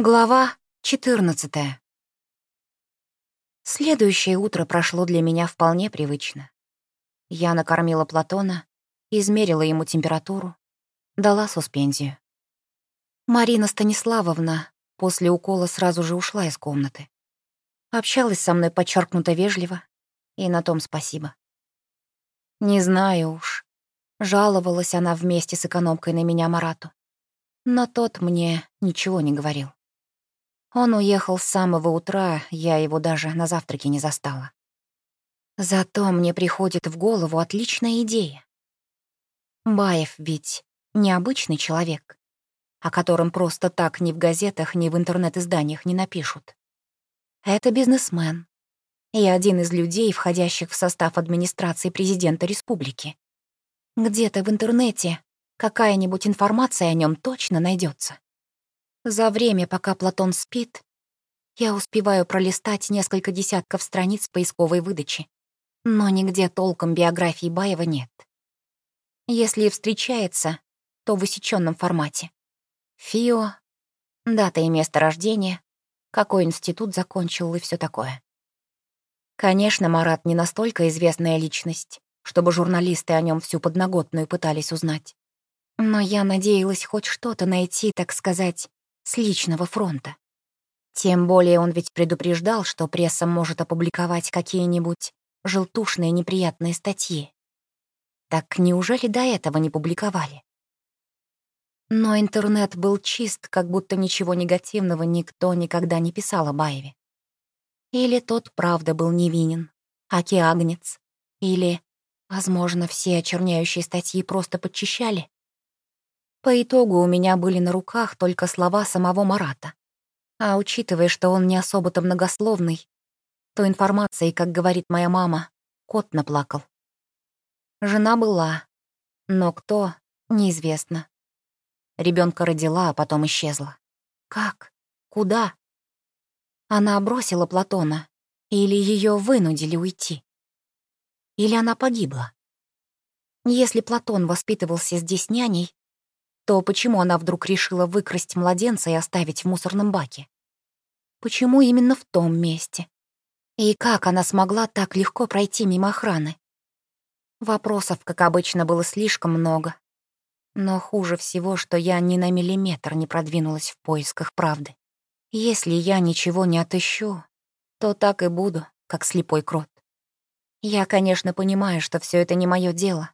Глава 14. Следующее утро прошло для меня вполне привычно. Я накормила Платона, измерила ему температуру, дала суспензию. Марина Станиславовна после укола сразу же ушла из комнаты. Общалась со мной подчеркнуто вежливо, и на том спасибо. Не знаю уж, жаловалась она вместе с экономкой на меня Марату, но тот мне ничего не говорил. Он уехал с самого утра, я его даже на завтраке не застала. Зато мне приходит в голову отличная идея. Баев ведь необычный человек, о котором просто так ни в газетах, ни в интернет-изданиях не напишут. Это бизнесмен и один из людей, входящих в состав администрации президента республики. Где-то в интернете какая-нибудь информация о нем точно найдется. За время, пока Платон спит, я успеваю пролистать несколько десятков страниц поисковой выдачи, но нигде толком биографии Баева нет. Если и встречается, то в усеченном формате. ФИО, дата и место рождения, какой институт закончил и все такое. Конечно, Марат не настолько известная личность, чтобы журналисты о нем всю подноготную пытались узнать. Но я надеялась хоть что-то найти, так сказать, с личного фронта. Тем более он ведь предупреждал, что пресса может опубликовать какие-нибудь желтушные неприятные статьи. Так неужели до этого не публиковали? Но интернет был чист, как будто ничего негативного никто никогда не писал о Баеве. Или тот правда был невинен, аки агнец. Или, возможно, все очерняющие статьи просто подчищали. По итогу у меня были на руках только слова самого Марата. А учитывая, что он не особо-то многословный, то информацией, как говорит моя мама, кот наплакал. Жена была, но кто — неизвестно. Ребенка родила, а потом исчезла. Как? Куда? Она бросила Платона, или ее вынудили уйти? Или она погибла? Если Платон воспитывался здесь няней, то почему она вдруг решила выкрасть младенца и оставить в мусорном баке? Почему именно в том месте? И как она смогла так легко пройти мимо охраны? Вопросов, как обычно, было слишком много. Но хуже всего, что я ни на миллиметр не продвинулась в поисках правды. Если я ничего не отыщу, то так и буду, как слепой крот. Я, конечно, понимаю, что все это не мое дело,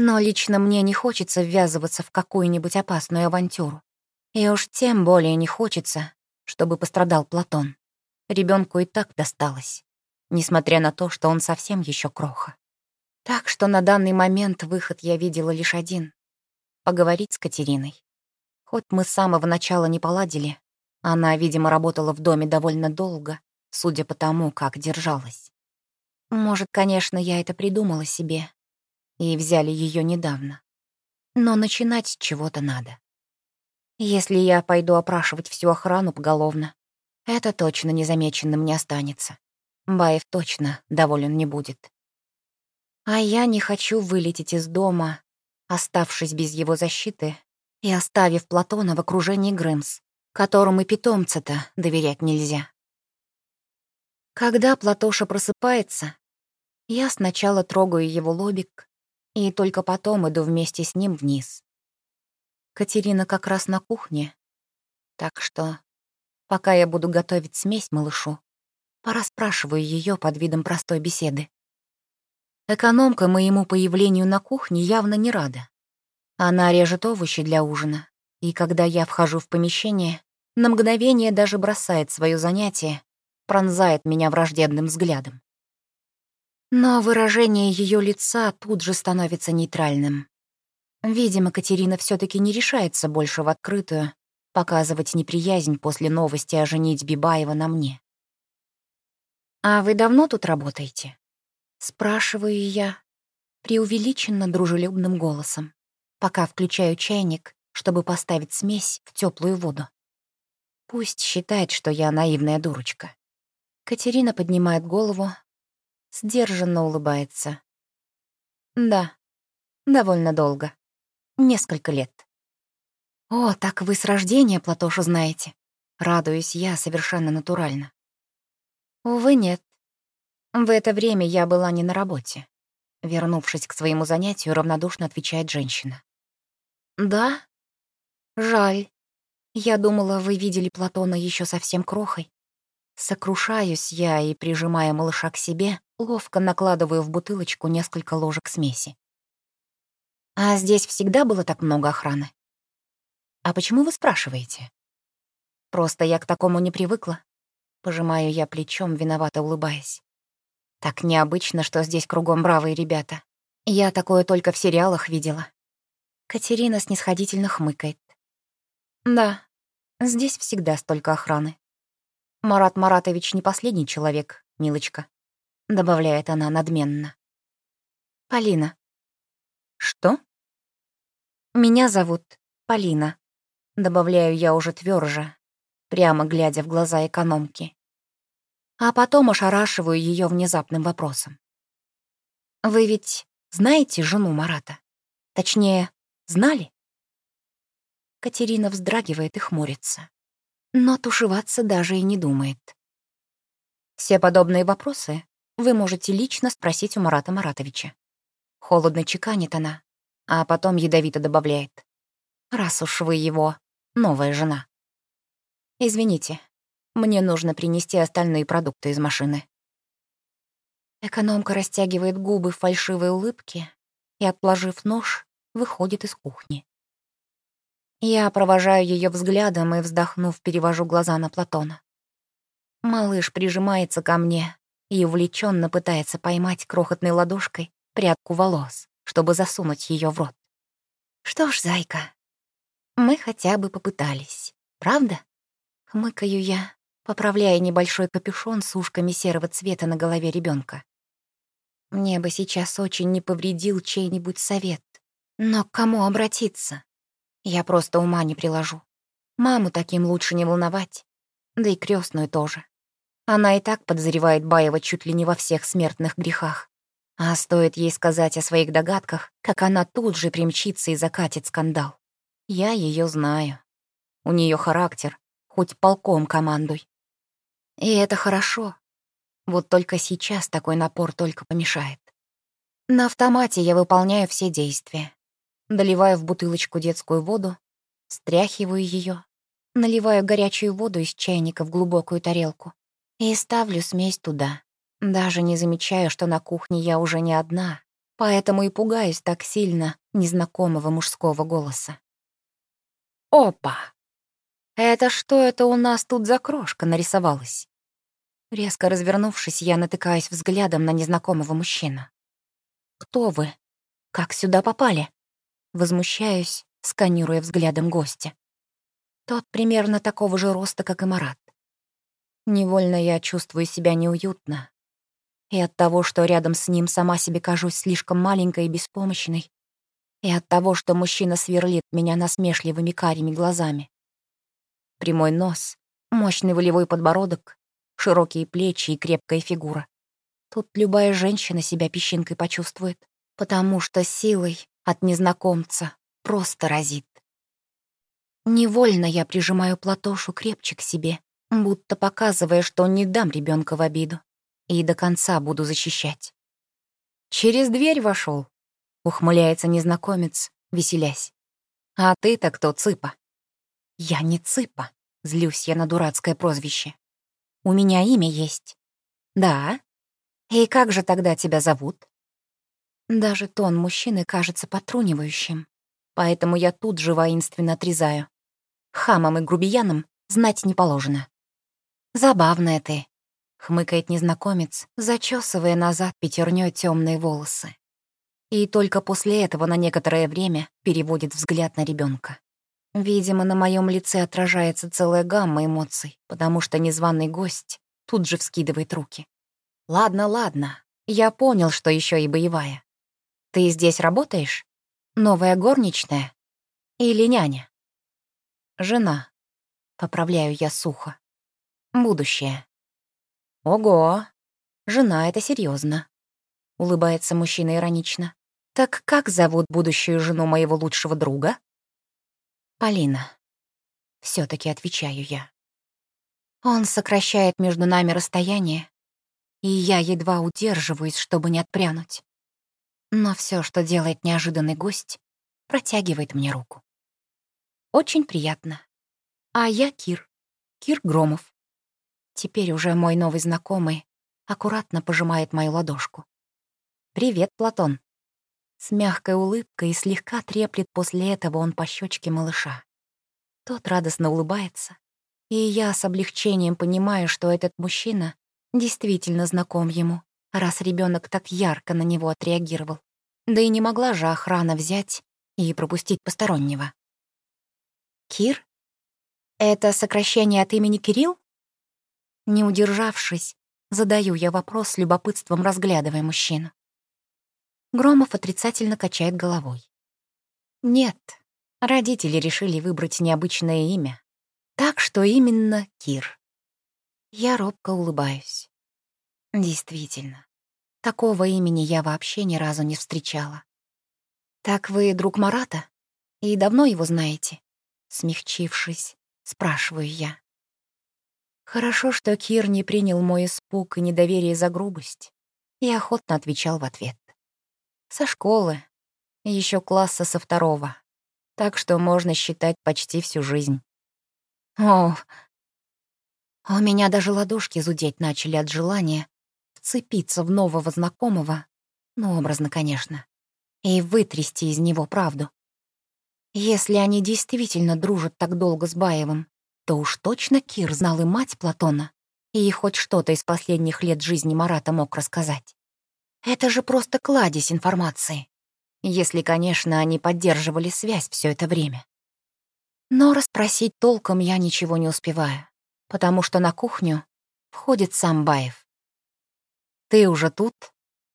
но лично мне не хочется ввязываться в какую-нибудь опасную авантюру. И уж тем более не хочется, чтобы пострадал Платон. Ребенку и так досталось, несмотря на то, что он совсем еще кроха. Так что на данный момент выход я видела лишь один — поговорить с Катериной. Хоть мы с самого начала не поладили, она, видимо, работала в доме довольно долго, судя по тому, как держалась. Может, конечно, я это придумала себе, и взяли ее недавно. Но начинать с чего-то надо. Если я пойду опрашивать всю охрану поголовно, это точно незамеченным не останется. Баев точно доволен не будет. А я не хочу вылететь из дома, оставшись без его защиты и оставив Платона в окружении Грымс, которому и питомца-то доверять нельзя. Когда Платоша просыпается, я сначала трогаю его лобик, и только потом иду вместе с ним вниз. Катерина как раз на кухне, так что, пока я буду готовить смесь малышу, пораспрашиваю ее под видом простой беседы. Экономка моему появлению на кухне явно не рада. Она режет овощи для ужина, и когда я вхожу в помещение, на мгновение даже бросает свое занятие, пронзает меня враждебным взглядом. Но выражение ее лица тут же становится нейтральным. Видимо, Катерина все таки не решается больше в открытую показывать неприязнь после новости о женитьбе Баева на мне. «А вы давно тут работаете?» Спрашиваю я преувеличенно дружелюбным голосом, пока включаю чайник, чтобы поставить смесь в теплую воду. Пусть считает, что я наивная дурочка. Катерина поднимает голову, сдержанно улыбается. Да, довольно долго. Несколько лет. О, так вы с рождения Платошу знаете. Радуюсь я совершенно натурально. Увы, нет. В это время я была не на работе. Вернувшись к своему занятию, равнодушно отвечает женщина. Да? Жаль. Я думала, вы видели Платона еще совсем крохой. Сокрушаюсь я и, прижимая малыша к себе, ловко накладываю в бутылочку несколько ложек смеси. А здесь всегда было так много охраны? А почему вы спрашиваете? Просто я к такому не привыкла. Пожимаю я плечом, виновато улыбаясь. Так необычно, что здесь кругом бравые ребята. Я такое только в сериалах видела. Катерина снисходительно хмыкает. Да, здесь всегда столько охраны. Марат Маратович не последний человек, милочка, добавляет она надменно. Полина. Что? Меня зовут Полина, добавляю я уже тверже, прямо глядя в глаза экономки а потом ошарашиваю ее внезапным вопросом. «Вы ведь знаете жену Марата? Точнее, знали?» Катерина вздрагивает и хмурится, но тушеваться даже и не думает. Все подобные вопросы вы можете лично спросить у Марата Маратовича. Холодно чеканит она, а потом ядовито добавляет. «Раз уж вы его новая жена». «Извините, мне нужно принести остальные продукты из машины. Экономка растягивает губы в фальшивой улыбке и, отложив нож, выходит из кухни. Я провожаю ее взглядом и, вздохнув, перевожу глаза на Платона. Малыш прижимается ко мне и увлеченно пытается поймать крохотной ладошкой прядку волос, чтобы засунуть ее в рот. Что ж, зайка, мы хотя бы попытались, правда? Хмыкаю я, поправляя небольшой капюшон с ушками серого цвета на голове ребенка. Мне бы сейчас очень не повредил чей-нибудь совет. Но к кому обратиться? Я просто ума не приложу. Маму таким лучше не волновать. Да и крестную тоже. Она и так подозревает Баева чуть ли не во всех смертных грехах. А стоит ей сказать о своих догадках, как она тут же примчится и закатит скандал. Я ее знаю. У нее характер, хоть полком командуй. И это хорошо. Вот только сейчас такой напор только помешает. На автомате я выполняю все действия. Доливаю в бутылочку детскую воду, стряхиваю ее, наливаю горячую воду из чайника в глубокую тарелку и ставлю смесь туда. Даже не замечаю, что на кухне я уже не одна, поэтому и пугаюсь так сильно незнакомого мужского голоса. «Опа! Это что это у нас тут за крошка нарисовалась?» Резко развернувшись, я натыкаюсь взглядом на незнакомого мужчину. «Кто вы? Как сюда попали?» Возмущаюсь, сканируя взглядом гостя. Тот примерно такого же роста, как и Марат. Невольно я чувствую себя неуютно. И от того, что рядом с ним сама себе кажусь слишком маленькой и беспомощной, и от того, что мужчина сверлит меня насмешливыми карими глазами. Прямой нос, мощный волевой подбородок, широкие плечи и крепкая фигура. Тут любая женщина себя песчинкой почувствует, потому что силой от незнакомца просто разит. Невольно я прижимаю Платошу крепче к себе, будто показывая, что не дам ребенка в обиду и до конца буду защищать. «Через дверь вошел, ухмыляется незнакомец, веселясь. «А ты-то кто, цыпа?» «Я не цыпа», — злюсь я на дурацкое прозвище. У меня имя есть. Да? И как же тогда тебя зовут? Даже тон мужчины кажется потрунивающим, поэтому я тут же воинственно отрезаю. Хамам и грубиянам знать не положено. Забавная ты, хмыкает незнакомец, зачесывая назад пятернёй темные волосы. И только после этого на некоторое время переводит взгляд на ребенка. Видимо, на моем лице отражается целая гамма эмоций, потому что незваный гость тут же вскидывает руки. «Ладно, ладно, я понял, что еще и боевая. Ты здесь работаешь? Новая горничная? Или няня?» «Жена», — поправляю я сухо. «Будущее». «Ого, жена — это серьезно. улыбается мужчина иронично. «Так как зовут будущую жену моего лучшего друга?» Полина. все таки отвечаю я. Он сокращает между нами расстояние, и я едва удерживаюсь, чтобы не отпрянуть. Но все, что делает неожиданный гость, протягивает мне руку. Очень приятно. А я Кир. Кир Громов. Теперь уже мой новый знакомый аккуратно пожимает мою ладошку. «Привет, Платон». С мягкой улыбкой и слегка треплет после этого он по щечке малыша. Тот радостно улыбается, и я с облегчением понимаю, что этот мужчина действительно знаком ему, раз ребенок так ярко на него отреагировал. Да и не могла же охрана взять и пропустить постороннего. «Кир? Это сокращение от имени Кирилл?» Не удержавшись, задаю я вопрос с любопытством, разглядывая мужчину. Громов отрицательно качает головой. «Нет, родители решили выбрать необычное имя, так что именно Кир». Я робко улыбаюсь. Действительно, такого имени я вообще ни разу не встречала. «Так вы друг Марата? И давно его знаете?» Смягчившись, спрашиваю я. Хорошо, что Кир не принял мой испуг и недоверие за грубость, и охотно отвечал в ответ. Со школы, еще класса со второго, так что можно считать почти всю жизнь. О, у меня даже ладошки зудеть начали от желания вцепиться в нового знакомого, ну, образно, конечно, и вытрясти из него правду. Если они действительно дружат так долго с Баевым, то уж точно Кир знал и мать Платона, и хоть что-то из последних лет жизни Марата мог рассказать. Это же просто кладезь информации. Если, конечно, они поддерживали связь все это время. Но расспросить толком я ничего не успеваю, потому что на кухню входит сам Баев. «Ты уже тут?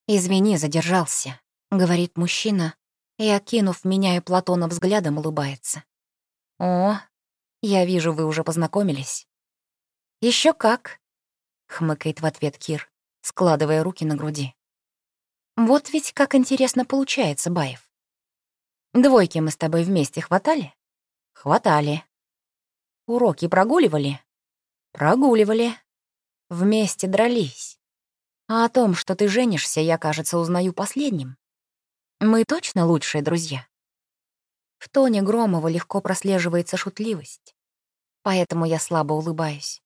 Извини, задержался», — говорит мужчина, и, окинув меня и Платона взглядом, улыбается. «О, я вижу, вы уже познакомились». Еще как», — хмыкает в ответ Кир, складывая руки на груди. «Вот ведь как интересно получается, Баев. Двойки мы с тобой вместе хватали?» «Хватали». «Уроки прогуливали?» «Прогуливали». «Вместе дрались». А о том, что ты женишься, я, кажется, узнаю последним. Мы точно лучшие друзья?» В тоне Громова легко прослеживается шутливость, поэтому я слабо улыбаюсь.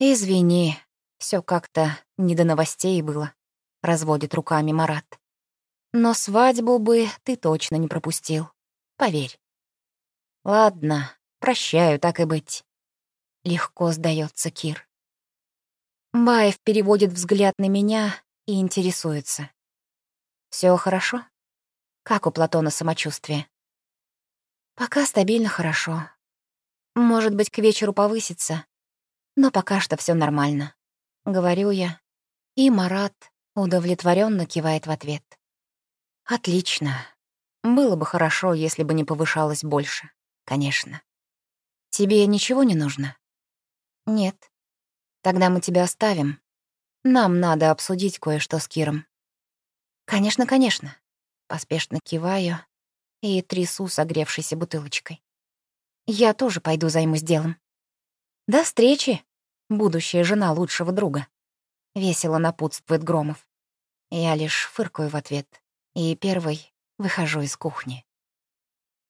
«Извини, все как-то не до новостей было», — разводит руками Марат. «Но свадьбу бы ты точно не пропустил, поверь». «Ладно, прощаю, так и быть». Легко сдается Кир. Баев переводит взгляд на меня и интересуется. Все хорошо? Как у Платона самочувствие? Пока стабильно хорошо. Может быть, к вечеру повысится, но пока что все нормально. Говорю я, и Марат удовлетворенно кивает в ответ. Отлично. Было бы хорошо, если бы не повышалось больше, конечно. Тебе ничего не нужно? Нет. Тогда мы тебя оставим. Нам надо обсудить кое-что с Киром. «Конечно, конечно». Поспешно киваю и трясу согревшейся бутылочкой. «Я тоже пойду займусь делом». «До встречи, будущая жена лучшего друга», — весело напутствует Громов. Я лишь фыркаю в ответ и первый выхожу из кухни.